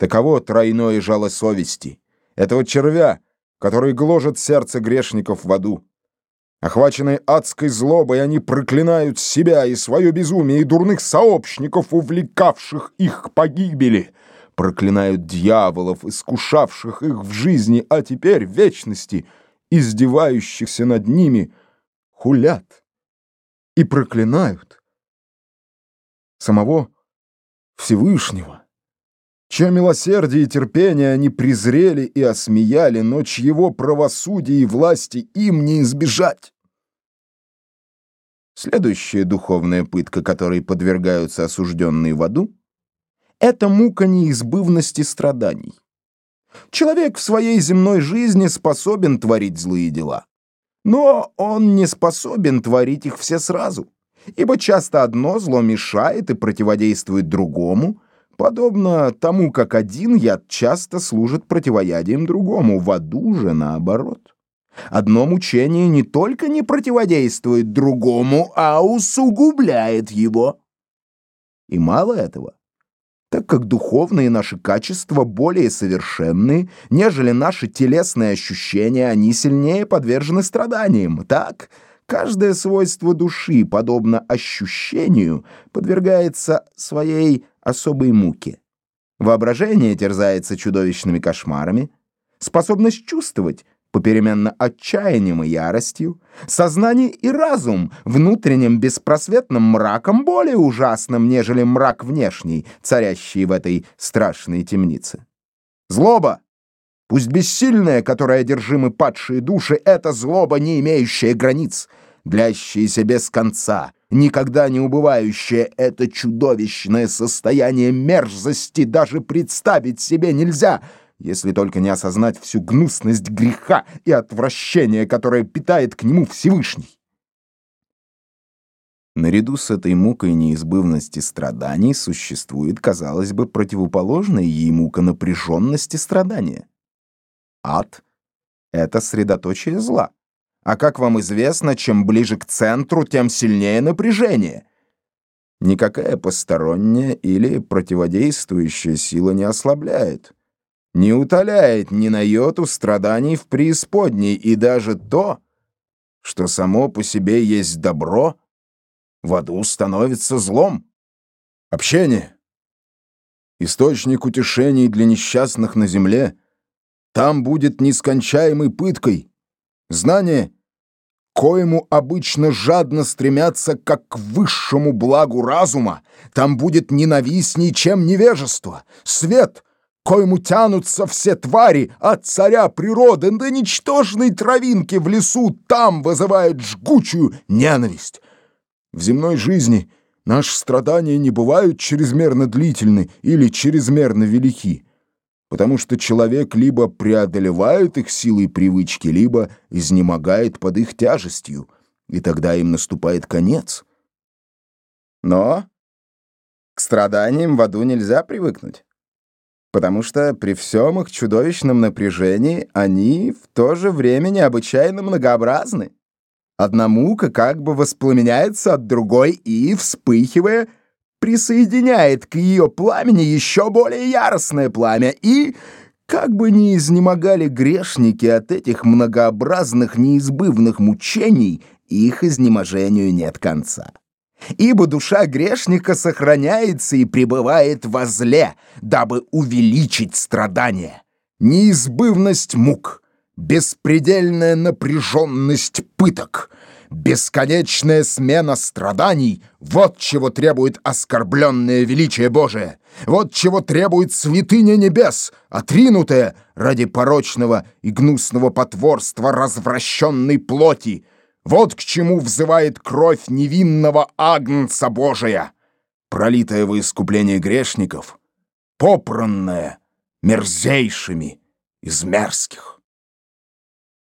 Таково тройное жало совести, этого червя, который гложет сердце грешников в аду. Охваченные адской злобой, они проклинают себя и свое безумие, и дурных сообщников, увлекавших их к погибели. Проклинают дьяволов, искушавших их в жизни, а теперь в вечности, издевающихся над ними, хулят и проклинают самого Всевышнего чье милосердие и терпение они презрели и осмеяли, но чьего правосудия и власти им не избежать. Следующая духовная пытка, которой подвергаются осужденные в аду, это мука неизбывности страданий. Человек в своей земной жизни способен творить злые дела, но он не способен творить их все сразу, ибо часто одно зло мешает и противодействует другому, Подобно тому, как один яд часто служит противоядием другому, в аду же наоборот. Одно мучение не только не противодействует другому, а усугубляет его. И мало этого, так как духовные наши качества более совершенные, нежели наши телесные ощущения, они сильнее подвержены страданиям. Так, каждое свойство души, подобно ощущению, подвергается своей особой муки. Воображение терзается чудовищными кошмарами, способность чувствовать попеременно отчаянием и яростью, сознание и разум внутренним беспросветным мраком более ужасным, нежели мрак внешний, царящий в этой страшной темнице. Злоба, пусть бессильная, которой одержимы падшие души, это злоба, не имеющая границ, длящаяся без конца — никогда не убывающее это чудовищное состояние мерзости даже представить себе нельзя, если только не осознать всю гнусность греха и отвращение, которое питает к нему Всевышний. Наряду с этой мукой неизбывности страданий существует, казалось бы, противоположная ей мука напряженности страдания. Ад — это средоточие зла. А как вам известно, чем ближе к центру, тем сильнее напряжение. Никакая посторонняя или противодействующая сила не ослабляет, не утоляет ни на йоту страданий в преисподней, и даже то, что само по себе есть добро, в аду становится злом. Общение. Источник утешений для несчастных на земле там будет нескончаемой пыткой, Знание, коему обычно жадно стремятся как к высшему благу разума, там будет ненавистней, чем невежество. Свет, коему тянутся все твари от царя природы до ничтожной травинки в лесу, там вызывает жгучую ненависть. В земной жизни наши страдания не бывают чрезмерно длительны или чрезмерно велики потому что человек либо преодолевает их силой привычки, либо изнемогает под их тяжестью, и тогда им наступает конец. Но к страданиям в аду нельзя привыкнуть, потому что при всем их чудовищном напряжении они в то же время необычайно многообразны. Одна мука как бы воспламеняется от другой и, вспыхивая, присоединяет к ее пламени еще более яростное пламя, и, как бы ни изнемогали грешники от этих многообразных неизбывных мучений, их изнеможению нет конца. Ибо душа грешника сохраняется и пребывает во зле, дабы увеличить страдания. Неизбывность мук, беспредельная напряженность пыток — Бесконечная смена страданий — вот чего требует оскорбленное величие Божие. Вот чего требует святыня небес, отринутая ради порочного и гнусного потворства развращенной плоти. Вот к чему взывает кровь невинного Агнца Божия, пролитая во искупление грешников, попранная мерзейшими из мерзких.